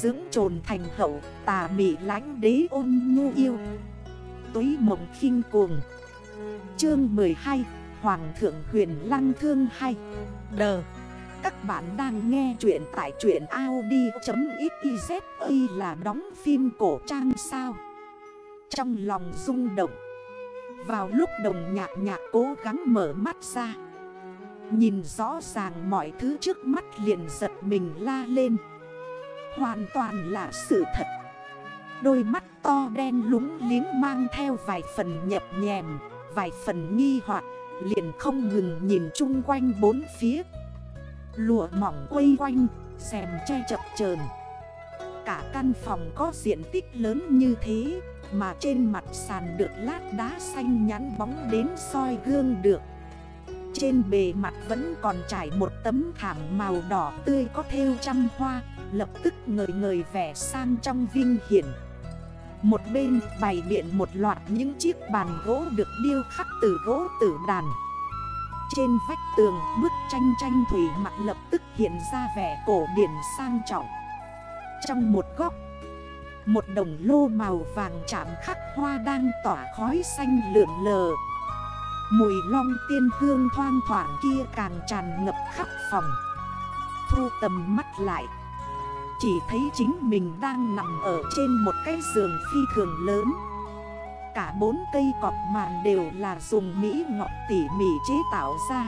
Dưỡng trồn thành hậu, tà mị lánh đế ôn nhu yêu. Túy mộng khinh cuồng. Chương 12 Hoàng thượng huyền lăng thương hay Đờ. Các bạn đang nghe chuyện tại chuyện Audi.xyz là đóng phim cổ trang sao. Trong lòng rung động. Vào lúc đồng nhạc nhạc cố gắng mở mắt ra. Nhìn rõ ràng mọi thứ trước mắt liền giật mình la lên. Hoàn toàn là sự thật. Đôi mắt to đen lúng liếng mang theo vài phần nhập nhèm, Vài phần nghi hoặc, Liền không ngừng nhìn chung quanh bốn phía. Lụa mỏng quây quanh, Xèm che chập chờn. Cả căn phòng có diện tích lớn như thế, Mà trên mặt sàn được lát đá xanh nhắn bóng đến soi gương được. Trên bề mặt vẫn còn trải một tấm thảm màu đỏ tươi có theo trăm hoa, Lập tức ngời ngời vẻ sang trong vinh hiển. Một bên bày biện một loạt những chiếc bàn gỗ được điêu khắc từ gỗ tử đàn. Trên vách tường, bức tranh tranh thủy mặt lập tức hiện ra vẻ cổ điển sang trọng. Trong một góc, Một đồng lô màu vàng chạm khắc hoa đang tỏa khói xanh lượn lờ. Mùi long tiên hương thoang thoảng kia càng tràn ngập khắp phòng. Thu tầm mắt lại. Chỉ thấy chính mình đang nằm ở trên một cái giường phi thường lớn. Cả bốn cây cọp màn đều là dùng mỹ ngọc tỉ mỉ chế tạo ra.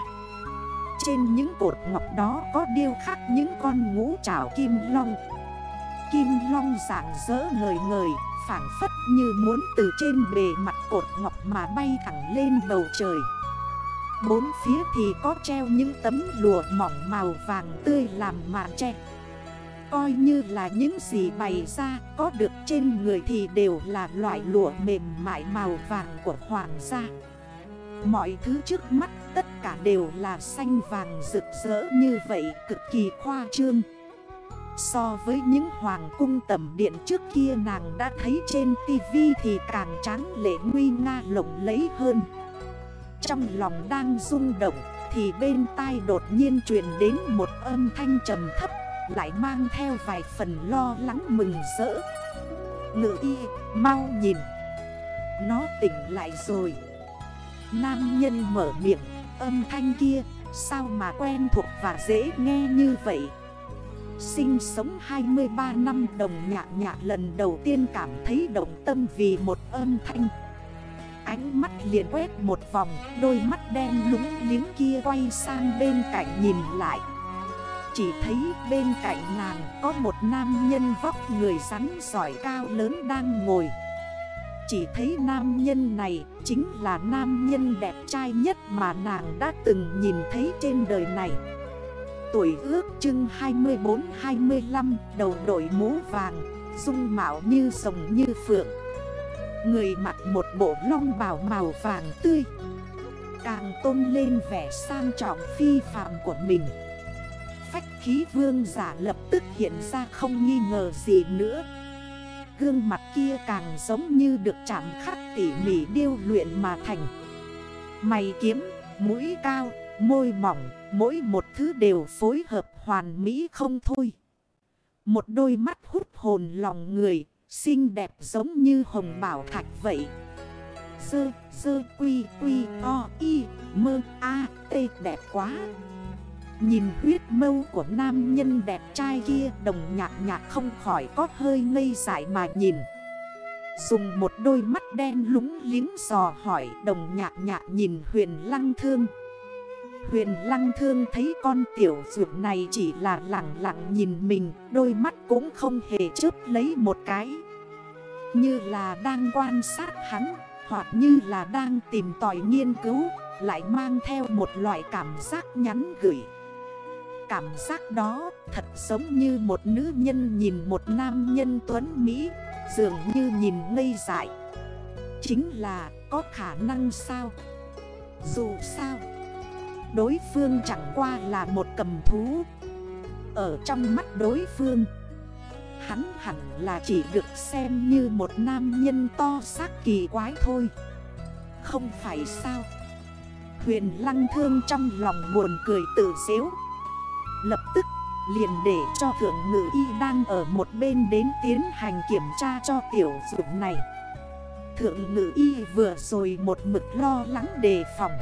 Trên những cột ngọc đó có điêu khắc những con ngũ trảo kim long. Kim long dạng dỡ ngời ngời Phản phất như muốn từ trên bề mặt cột ngọc mà bay thẳng lên bầu trời. Bốn phía thì có treo những tấm lụa mỏng màu vàng tươi làm màn tre. Coi như là những gì bày ra có được trên người thì đều là loại lụa mềm mại màu vàng của hoàng gia. Mọi thứ trước mắt tất cả đều là xanh vàng rực rỡ như vậy cực kỳ khoa trương. So với những hoàng cung tầm điện trước kia nàng đã thấy trên tivi thì càng tráng lệ nguy nga lộng lấy hơn. Trong lòng đang rung động thì bên tai đột nhiên truyền đến một âm thanh trầm thấp, lại mang theo vài phần lo lắng mừng rỡ. Ngự y, mau nhìn. Nó tỉnh lại rồi. Nam nhân mở miệng, Âm thanh kia, Sao mà quen thuộc và dễ nghe như vậy? Sinh sống 23 năm đồng nhạc nhạc lần đầu tiên cảm thấy động tâm vì một âm thanh. Ánh mắt liền quét một vòng, Đôi mắt đen lúng liếng kia quay sang bên cạnh nhìn lại. Chỉ thấy bên cạnh nàng có một nam nhân vóc người rắn giỏi cao lớn đang ngồi. Chỉ thấy nam nhân này chính là nam nhân đẹp trai nhất mà nàng đã từng nhìn thấy trên đời này. Tuổi ước chưng 24-25 đầu đội mũ vàng Dung mạo như sồng như phượng. Người mặc một bộ long bào màu vàng tươi. Càng tôn lên vẻ sang trọng phi phàm của mình. Phách khí vương giả lập tức hiện ra không nghi ngờ gì nữa. Gương mặt kia càng giống như được chạm khắc tỉ mỉ điêu luyện mà thành. Mày kiếm, mũi cao, môi mỏng Mỗi một thứ đều phối hợp hoàn mỹ không thôi. Một đôi mắt hút hồn lòng người Xinh đẹp giống như hồng bảo thạch vậy. Sơ, sơ, quy, quy, o, y, mơ, a, tê đẹp quá. Nhìn huyết mâu của nam nhân đẹp trai kia Đồng nhạc nhạc không khỏi có hơi ngây dại mà nhìn. Dùng một đôi mắt đen lúng liếng dò hỏi Đồng nhạc nhạc nhìn huyền lăng thương. Huyền lăng thương thấy con tiểu dược này chỉ là lặng lặng nhìn mình, Đôi mắt cũng không hề chớp lấy một cái. Như là đang quan sát hắn, Hoặc như là đang tìm tòi nghiên cứu, Lại mang theo một loại cảm giác nhắn gửi. Cảm giác đó thật giống như một nữ nhân nhìn một nam nhân tuấn Mỹ, Dường như nhìn ngây dại. Chính là có khả năng sao? Dù sao Đối phương chẳng qua là một cầm thú. Ở trong mắt đối phương, Hắn hẳn là chỉ được xem như một nam nhân to xác kỳ quái thôi. Không phải sao? Huyền lăng thương trong lòng buồn cười tự xếu. Lập tức, Liền để cho thượng ngự y đang ở một bên đến tiến hành kiểm tra cho tiểu dụng này. Thượng ngự y vừa rồi một mực lo lắng đề phòng.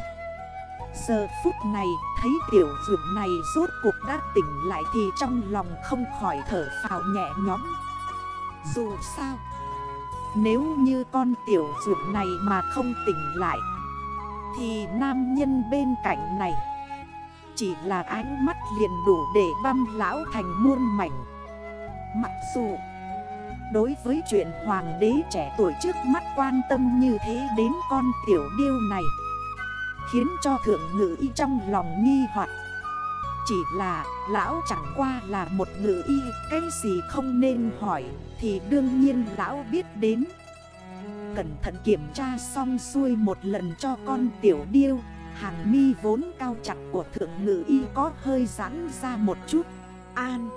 Giờ phút này, thấy tiểu dụng này rốt cuộc đã tỉnh lại thì trong lòng không khỏi thở phào nhẹ nhõm. Dù sao, Nếu như con tiểu dụng này mà không tỉnh lại, Thì nam nhân bên cạnh này Chỉ là ánh mắt liền đủ để băm lão thành muôn mảnh. Mặc dù Đối với chuyện hoàng đế trẻ tuổi trước mắt quan tâm như thế đến con tiểu điêu này Khiến cho thượng ngự y trong lòng nghi hoặc. Chỉ là, lão chẳng qua là một ngự y, Cái gì không nên hỏi, Thì đương nhiên lão biết đến. Cẩn thận kiểm tra xong xuôi một lần cho con tiểu điêu, Hàng mi vốn cao chặt của thượng ngự y có hơi giãn ra một chút. An.